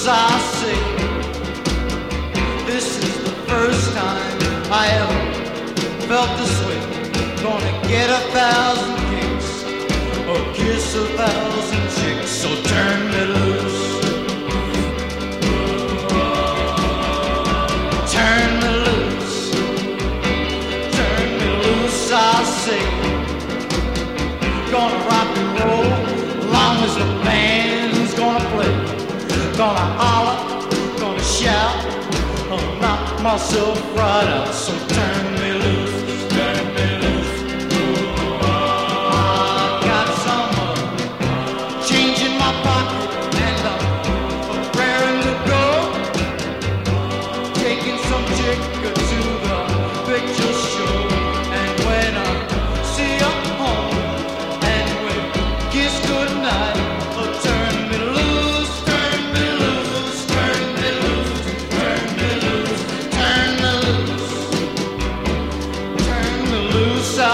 words I say. This is the first time I ever felt this way. Gonna get a thousand kicks or kiss a thousand chicks, so turn me loose. Turn me loose, turn me loose, I say. Gonna rock and roll long as a band gonna holler, gonna shout. Oh, I'll knock myself right out. so turn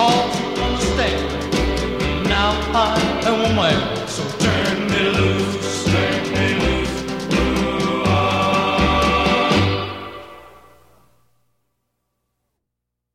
all to understand. Now I am away, so turn me loose.